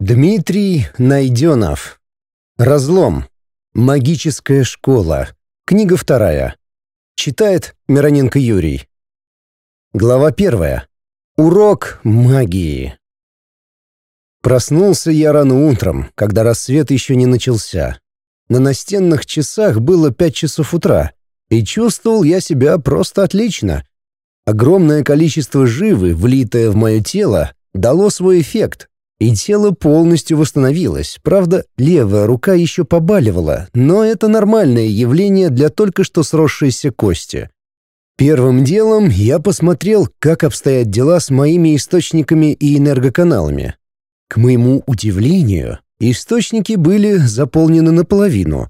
Дмитрий Найденов. Разлом. Магическая школа. Книга вторая. Читает Мироненко Юрий. Глава первая. Урок магии. Проснулся я рано утром, когда рассвет еще не начался. На настенных часах было пять часов утра, и чувствовал я себя просто отлично. Огромное количество живы, влитое в мое тело, дало свой эффект, и тело полностью восстановилось. Правда, левая рука еще побаливала, но это нормальное явление для только что сросшейся кости. Первым делом я посмотрел, как обстоят дела с моими источниками и энергоканалами. К моему удивлению, источники были заполнены наполовину.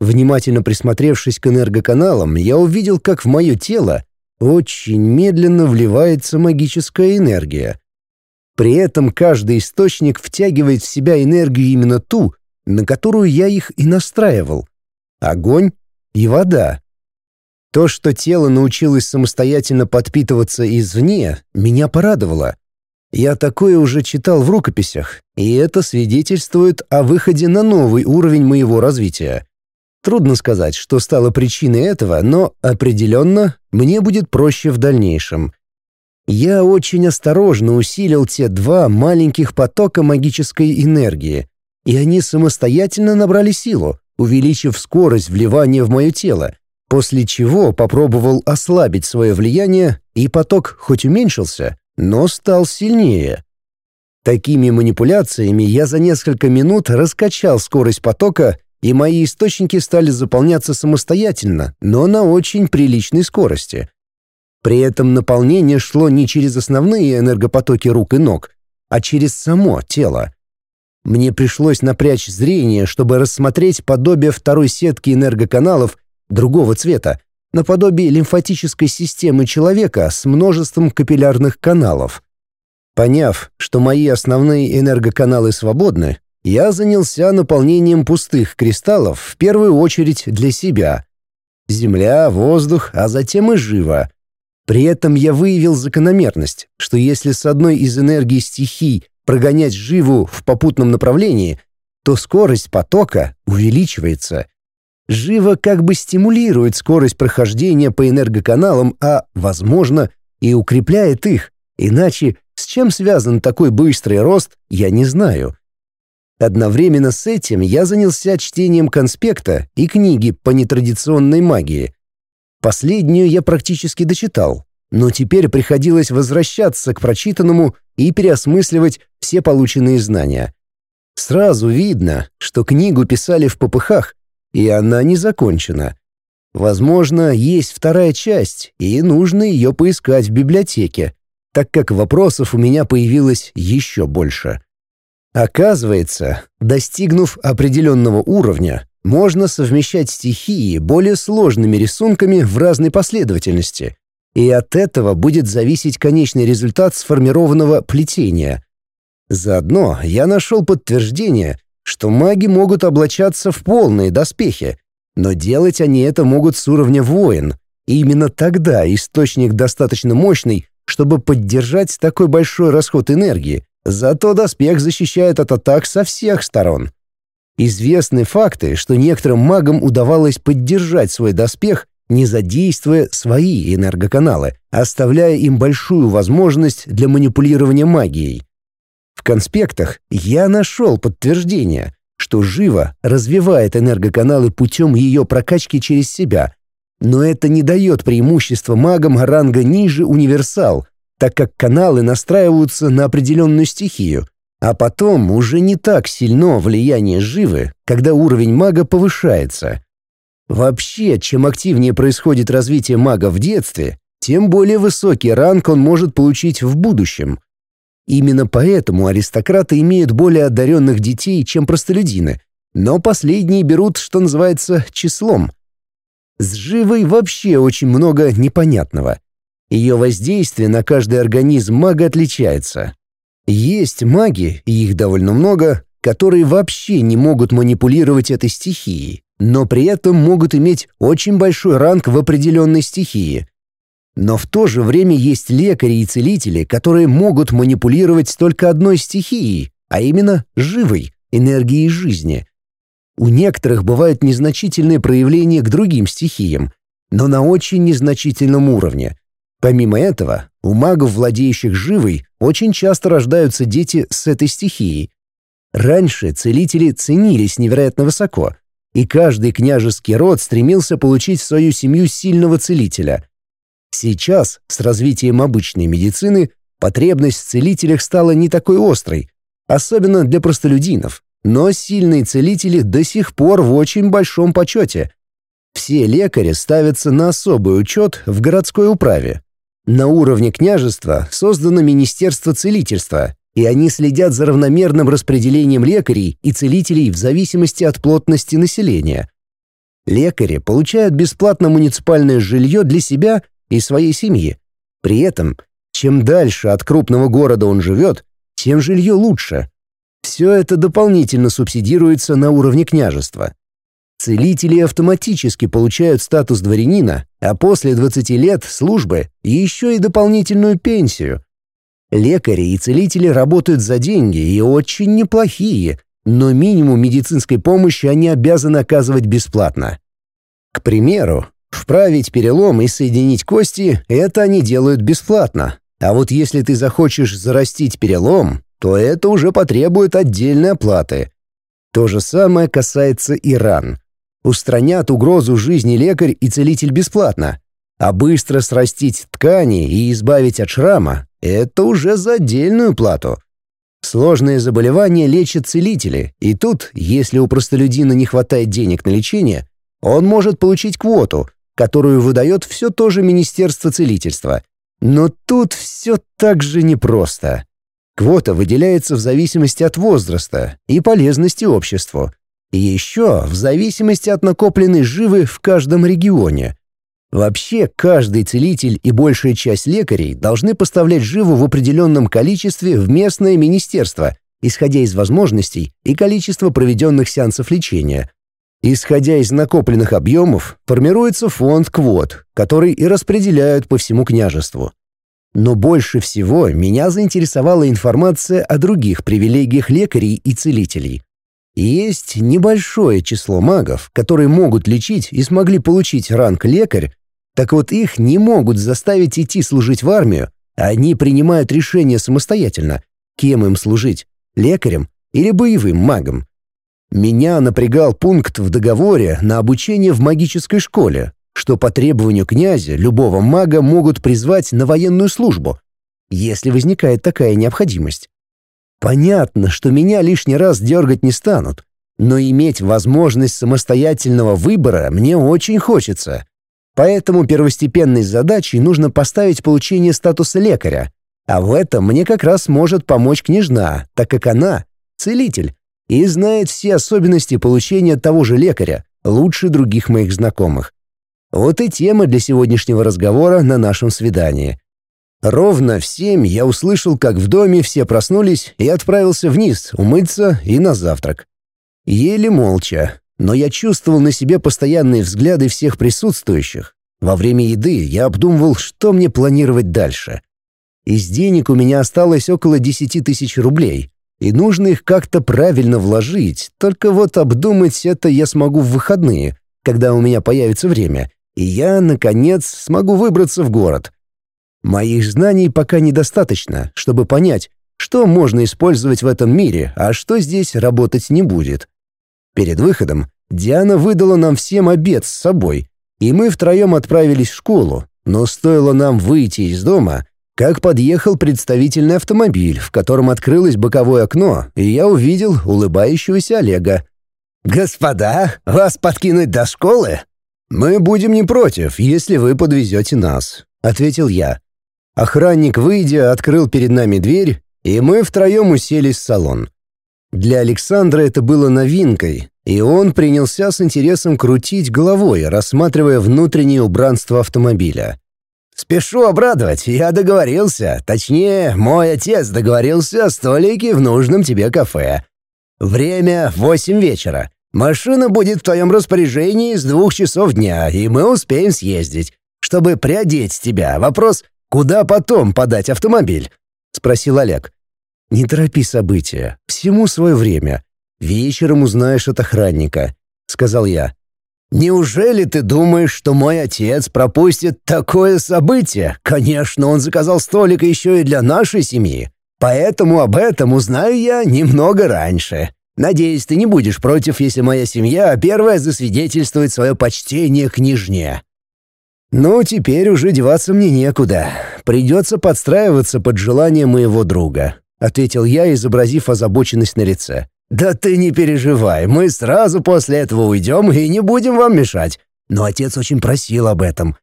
Внимательно присмотревшись к энергоканалам, я увидел, как в мое тело очень медленно вливается магическая энергия — при этом каждый источник втягивает в себя энергию именно ту, на которую я их и настраивал. Огонь и вода. То, что тело научилось самостоятельно подпитываться извне, меня порадовало. Я такое уже читал в рукописях, и это свидетельствует о выходе на новый уровень моего развития. Трудно сказать, что стало причиной этого, но определенно мне будет проще в дальнейшем — я очень осторожно усилил те два маленьких потока магической энергии, и они самостоятельно набрали силу, увеличив скорость вливания в мое тело, после чего попробовал ослабить свое влияние, и поток хоть уменьшился, но стал сильнее. Такими манипуляциями я за несколько минут раскачал скорость потока, и мои источники стали заполняться самостоятельно, но на очень приличной скорости — при этом наполнение шло не через основные энергопотоки рук и ног, а через само тело. Мне пришлось напрячь зрение, чтобы рассмотреть подобие второй сетки энергоканалов другого цвета, наподобие лимфатической системы человека с множеством капиллярных каналов. Поняв, что мои основные энергоканалы свободны, я занялся наполнением пустых кристаллов в первую очередь для себя. Земля, воздух, а затем и живо. При этом я выявил закономерность, что если с одной из энергий стихий прогонять живу в попутном направлении, то скорость потока увеличивается. Живо как бы стимулирует скорость прохождения по энергоканалам, а, возможно, и укрепляет их. Иначе с чем связан такой быстрый рост, я не знаю. Одновременно с этим я занялся чтением конспекта и книги по нетрадиционной магии. Последнюю я практически дочитал, но теперь приходилось возвращаться к прочитанному и переосмысливать все полученные знания. Сразу видно, что книгу писали в попыхах, и она не закончена. Возможно, есть вторая часть, и нужно ее поискать в библиотеке, так как вопросов у меня появилось еще больше. Оказывается, достигнув определенного уровня, можно совмещать стихии более сложными рисунками в разной последовательности, и от этого будет зависеть конечный результат сформированного плетения. Заодно я нашел подтверждение, что маги могут облачаться в полные доспехи, но делать они это могут с уровня воин, и именно тогда источник достаточно мощный, чтобы поддержать такой большой расход энергии, зато доспех защищает от атак со всех сторон. Известны факты, что некоторым магам удавалось поддержать свой доспех, не задействуя свои энергоканалы, оставляя им большую возможность для манипулирования магией. В конспектах я нашел подтверждение, что живо развивает энергоканалы путем ее прокачки через себя, но это не дает преимущества магам ранга ниже универсал, так как каналы настраиваются на определенную стихию — а потом уже не так сильно влияние живы, когда уровень мага повышается. Вообще, чем активнее происходит развитие мага в детстве, тем более высокий ранг он может получить в будущем. Именно поэтому аристократы имеют более одаренных детей, чем простолюдины, но последние берут, что называется, числом. С живой вообще очень много непонятного. Ее воздействие на каждый организм мага отличается. Есть маги, и их довольно много, которые вообще не могут манипулировать этой стихией, но при этом могут иметь очень большой ранг в определенной стихии. Но в то же время есть лекари и целители, которые могут манипулировать только одной стихией, а именно живой, энергией жизни. У некоторых бывают незначительные проявления к другим стихиям, но на очень незначительном уровне. Помимо этого, у магов, владеющих живой, очень часто рождаются дети с этой стихией. Раньше целители ценились невероятно высоко, и каждый княжеский род стремился получить в свою семью сильного целителя. Сейчас, с развитием обычной медицины, потребность в целителях стала не такой острой, особенно для простолюдинов, но сильные целители до сих пор в очень большом почете. Все лекари ставятся на особый учет в городской управе. На уровне княжества создано Министерство целительства, и они следят за равномерным распределением лекарей и целителей в зависимости от плотности населения. Лекари получают бесплатно муниципальное жилье для себя и своей семьи. При этом, чем дальше от крупного города он живет, тем жилье лучше. Все это дополнительно субсидируется на уровне княжества. Целители автоматически получают статус дворянина, а после 20 лет службы еще и дополнительную пенсию. Лекари и целители работают за деньги и очень неплохие, но минимум медицинской помощи они обязаны оказывать бесплатно. К примеру, вправить перелом и соединить кости – это они делают бесплатно. А вот если ты захочешь зарастить перелом, то это уже потребует отдельной оплаты. То же самое касается и ран. Устранят угрозу жизни лекарь и целитель бесплатно, а быстро срастить ткани и избавить от шрама – это уже за отдельную плату. Сложные заболевания лечат целители, и тут, если у простолюдина не хватает денег на лечение, он может получить квоту, которую выдает все то же Министерство целительства. Но тут все так же непросто. Квота выделяется в зависимости от возраста и полезности обществу. Еще в зависимости от накопленной живы в каждом регионе. Вообще, каждый целитель и большая часть лекарей должны поставлять живу в определенном количестве в местное министерство, исходя из возможностей и количества проведенных сеансов лечения. Исходя из накопленных объемов, формируется фонд квот, который и распределяют по всему княжеству. Но больше всего меня заинтересовала информация о других привилегиях лекарей и целителей. Есть небольшое число магов, которые могут лечить и смогли получить ранг лекарь, так вот их не могут заставить идти служить в армию, а они принимают решение самостоятельно, кем им служить – лекарем или боевым магом. Меня напрягал пункт в договоре на обучение в магической школе, что по требованию князя любого мага могут призвать на военную службу, если возникает такая необходимость. Понятно, что меня лишний раз дергать не станут, но иметь возможность самостоятельного выбора мне очень хочется. Поэтому первостепенной задачей нужно поставить получение статуса лекаря, а в этом мне как раз может помочь княжна, так как она — целитель и знает все особенности получения того же лекаря, лучше других моих знакомых. Вот и тема для сегодняшнего разговора на нашем свидании. Ровно в семь я услышал, как в доме все проснулись и отправился вниз умыться и на завтрак. Еле молча, но я чувствовал на себе постоянные взгляды всех присутствующих. Во время еды я обдумывал, что мне планировать дальше. Из денег у меня осталось около десяти тысяч рублей, и нужно их как-то правильно вложить, только вот обдумать это я смогу в выходные, когда у меня появится время, и я, наконец, смогу выбраться в город. Моих знаний пока недостаточно, чтобы понять, что можно использовать в этом мире, а что здесь работать не будет. Перед выходом Диана выдала нам всем обед с собой, и мы втроем отправились в школу, но стоило нам выйти из дома, как подъехал представительный автомобиль, в котором открылось боковое окно, и я увидел улыбающегося Олега. «Господа, вас подкинуть до школы?» «Мы будем не против, если вы подвезете нас», — ответил я. Охранник, выйдя, открыл перед нами дверь, и мы втроем уселись в салон. Для Александра это было новинкой, и он принялся с интересом крутить головой, рассматривая внутреннее убранство автомобиля. «Спешу обрадовать, я договорился, точнее, мой отец договорился о столике в нужном тебе кафе. Время — восемь вечера. Машина будет в твоем распоряжении с двух часов дня, и мы успеем съездить. Чтобы приодеть тебя, вопрос, куда потом подать автомобиль?» — спросил Олег. Не торопи события, всему свое время. Вечером узнаешь от охранника», — сказал я. «Неужели ты думаешь, что мой отец пропустит такое событие? Конечно, он заказал столик еще и для нашей семьи. Поэтому об этом узнаю я немного раньше. Надеюсь, ты не будешь против, если моя семья первая засвидетельствует свое почтение княжне». «Ну, теперь уже деваться мне некуда. Придется подстраиваться под желание моего друга», — ответил я, изобразив озабоченность на лице. «Да ты не переживай, мы сразу после этого уйдем и не будем вам мешать. Но отец очень просил об этом.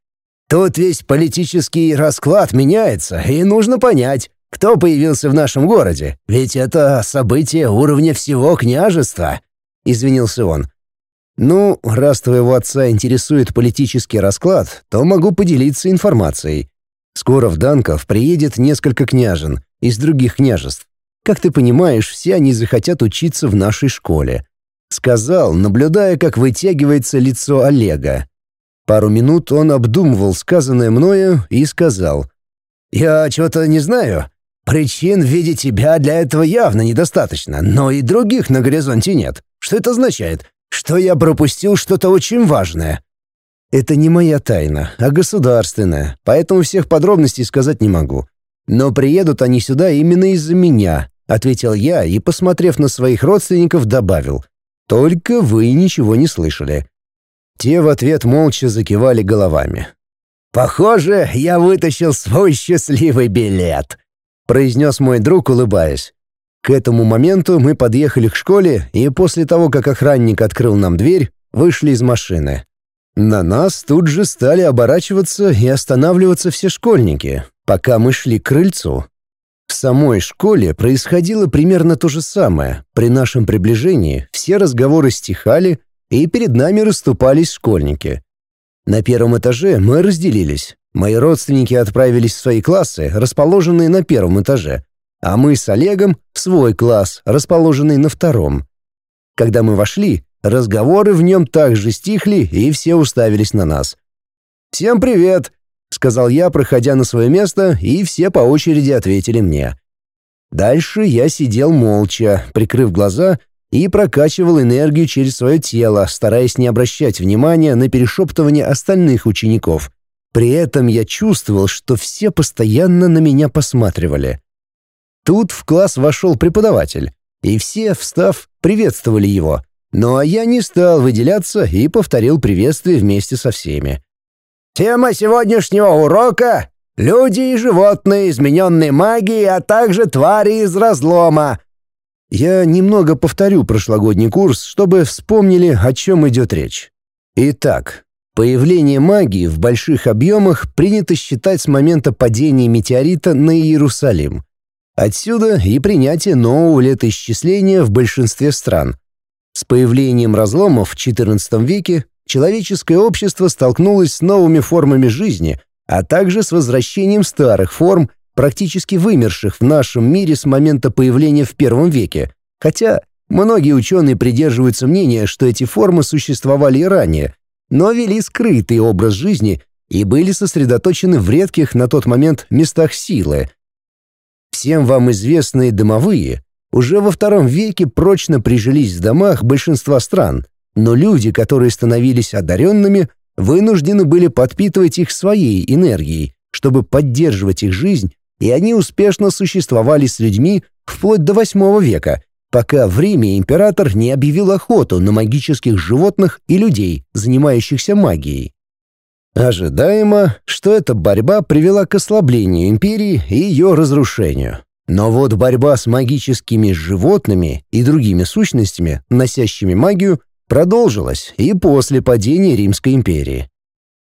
Тут весь политический расклад меняется, и нужно понять, кто появился в нашем городе. Ведь это событие уровня всего княжества», — извинился он. «Ну, раз твоего отца интересует политический расклад, то могу поделиться информацией. Скоро в Данков приедет несколько княжен из других княжеств. Как ты понимаешь, все они захотят учиться в нашей школе». Сказал, наблюдая, как вытягивается лицо Олега. Пару минут он обдумывал сказанное мною и сказал. «Я что-то не знаю. Причин в виде тебя для этого явно недостаточно, но и других на горизонте нет. Что это означает? Что я пропустил что-то очень важное. Это не моя тайна, а государственная, поэтому всех подробностей сказать не могу. Но приедут они сюда именно из-за меня, ответил я и, посмотрев на своих родственников, добавил: только вы ничего не слышали. Те в ответ молча закивали головами. «Похоже, я вытащил свой счастливый билет», — произнес мой друг, улыбаясь. К этому моменту мы подъехали к школе, и после того, как охранник открыл нам дверь, вышли из машины. На нас тут же стали оборачиваться и останавливаться все школьники, пока мы шли к крыльцу. В самой школе происходило примерно то же самое. При нашем приближении все разговоры стихали, и перед нами расступались школьники. На первом этаже мы разделились. Мои родственники отправились в свои классы, расположенные на первом этаже, а мы с Олегом в свой класс, расположенный на втором. Когда мы вошли, разговоры в нем также стихли, и все уставились на нас. «Всем привет!» — сказал я, проходя на свое место, и все по очереди ответили мне. Дальше я сидел молча, прикрыв глаза, и прокачивал энергию через свое тело, стараясь не обращать внимания на перешептывание остальных учеников. При этом я чувствовал, что все постоянно на меня посматривали. Тут в класс вошел преподаватель, и все, встав, приветствовали его. Ну а я не стал выделяться и повторил приветствие вместе со всеми. «Тема сегодняшнего урока — люди и животные, измененные магией, а также твари из разлома». Я немного повторю прошлогодний курс, чтобы вспомнили, о чем идет речь. Итак, появление магии в больших объемах принято считать с момента падения метеорита на Иерусалим — Отсюда и принятие нового летоисчисления в большинстве стран. С появлением разломов в XIV веке человеческое общество столкнулось с новыми формами жизни, а также с возвращением старых форм, практически вымерших в нашем мире с момента появления в первом веке, хотя многие ученые придерживаются мнения, что эти формы существовали и ранее, но вели скрытый образ жизни и были сосредоточены в редких на тот момент местах силы – Всем вам известные домовые уже во втором веке прочно прижились в домах большинства стран, но люди, которые становились одаренными, вынуждены были подпитывать их своей энергией, чтобы поддерживать их жизнь, и они успешно существовали с людьми вплоть до восьмого века, пока в Риме император не объявил охоту на магических животных и людей, занимающихся магией. Ожидаемо, что эта борьба привела к ослаблению империи и ее разрушению. Но вот борьба с магическими животными и другими сущностями, носящими магию, продолжилась и после падения Римской империи.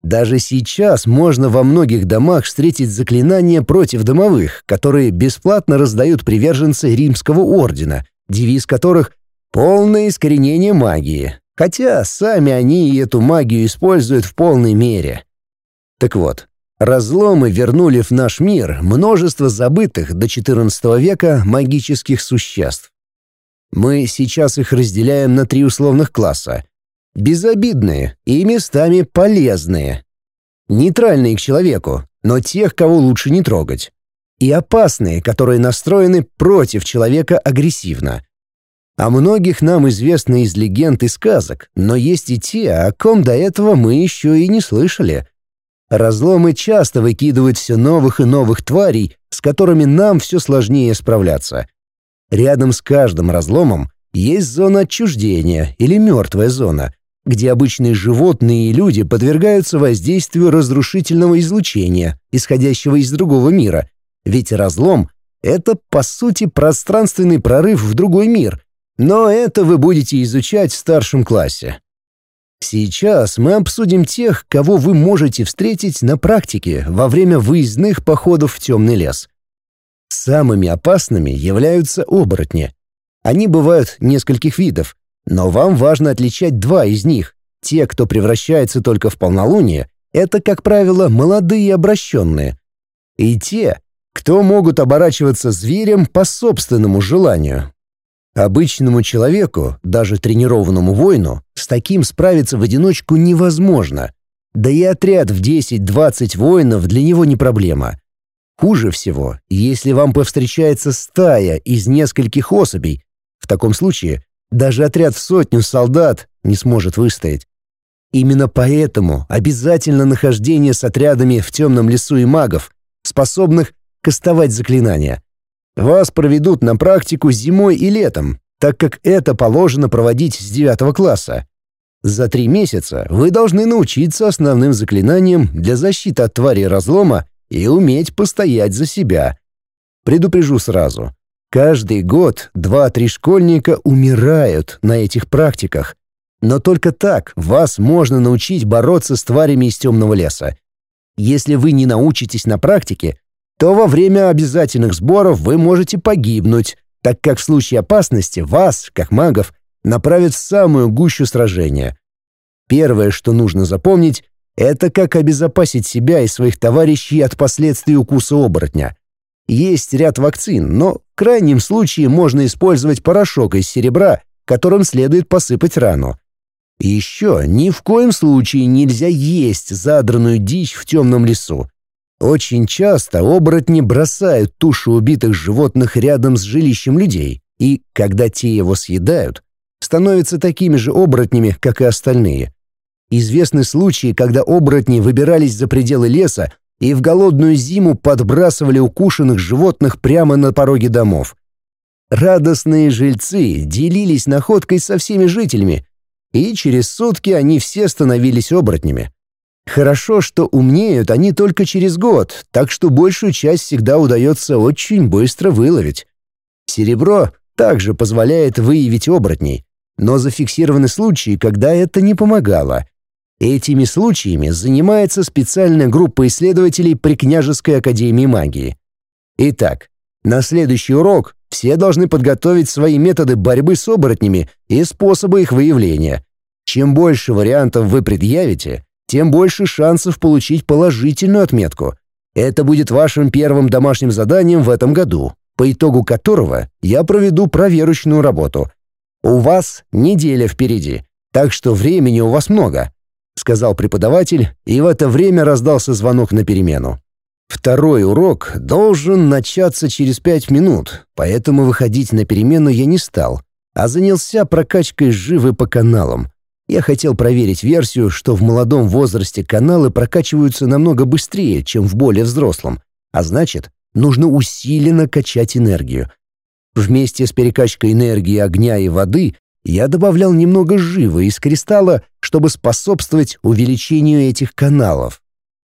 Даже сейчас можно во многих домах встретить заклинания против домовых, которые бесплатно раздают приверженцы Римского ордена, девиз которых «полное искоренение магии», Хотя сами они эту магию используют в полной мере. Так вот, разломы вернули в наш мир множество забытых до XIV века магических существ. Мы сейчас их разделяем на три условных класса. Безобидные и местами полезные. Нейтральные к человеку, но тех, кого лучше не трогать. и опасные, которые настроены против человека агрессивно. О многих нам известно из легенд и сказок, но есть и те, о ком до этого мы еще и не слышали. Разломы часто выкидывают все новых и новых тварей, с которыми нам все сложнее справляться. Рядом с каждым разломом есть зона отчуждения или мертвая зона, где обычные животные и люди подвергаются воздействию разрушительного излучения, исходящего из другого мира. Ведь разлом — это, по сути, пространственный прорыв в другой мир. Но это вы будете изучать в старшем классе. Сейчас мы обсудим тех, кого вы можете встретить на практике во время выездных походов в темный лес. Самыми опасными являются оборотни. Они бывают нескольких видов, но вам важно отличать два из них. Те, кто превращается только в полнолуние, это, как правило, молодые обращенные. И те, кто могут оборачиваться зверем по собственному желанию. Обычному человеку, даже тренированному воину, с таким справиться в одиночку невозможно. Да и отряд в 10-20 воинов для него не проблема. Хуже всего, если вам повстречается стая из нескольких особей. В таком случае даже отряд в сотню солдат не сможет выстоять. Именно поэтому обязательно нахождение с отрядами в темном лесу и магов, способных кастовать заклинания. Вас проведут на практику зимой и летом, так как это положено проводить с 9 класса. За три месяца вы должны научиться основным заклинаниям для защиты от твари разлома и уметь постоять за себя. Предупрежу сразу. Каждый год два-три школьника умирают на этих практиках. Но только так вас можно научить бороться с тварями из темного леса. Если вы не научитесь на практике, то во время обязательных сборов вы можете погибнуть, так как в случае опасности вас, как магов, направят в самую гущу сражения. Первое, что нужно запомнить, это как обезопасить себя и своих товарищей от последствий укуса оборотня. Есть ряд вакцин, но в крайнем случае можно использовать порошок из серебра, которым следует посыпать рану. Еще ни в коем случае нельзя есть задранную дичь в темном лесу. Очень часто оборотни бросают туши убитых животных рядом с жилищем людей, и, когда те его съедают, становятся такими же оборотнями, как и остальные. Известны случаи, когда оборотни выбирались за пределы леса и в голодную зиму подбрасывали укушенных животных прямо на пороге домов. Радостные жильцы делились находкой со всеми жителями, и через сутки они все становились оборотнями. Хорошо, что умнеют они только через год, так что большую часть всегда удается очень быстро выловить. Серебро также позволяет выявить оборотней, но зафиксированы случаи, когда это не помогало. Этими случаями занимается специальная группа исследователей при Княжеской академии магии. Итак, на следующий урок все должны подготовить свои методы борьбы с оборотнями и способы их выявления. Чем больше вариантов вы предъявите, тем больше шансов получить положительную отметку. Это будет вашим первым домашним заданием в этом году, по итогу которого я проведу проверочную работу. У вас неделя впереди, так что времени у вас много», — сказал преподаватель, и в это время раздался звонок на перемену. Второй урок должен начаться через пять минут, поэтому выходить на перемену я не стал, а занялся прокачкой живы по каналам. Я хотел проверить версию, что в молодом возрасте каналы прокачиваются намного быстрее, чем в более взрослом, а значит, нужно усиленно качать энергию. Вместе с перекачкой энергии огня и воды я добавлял немного живы из кристалла, чтобы способствовать увеличению этих каналов.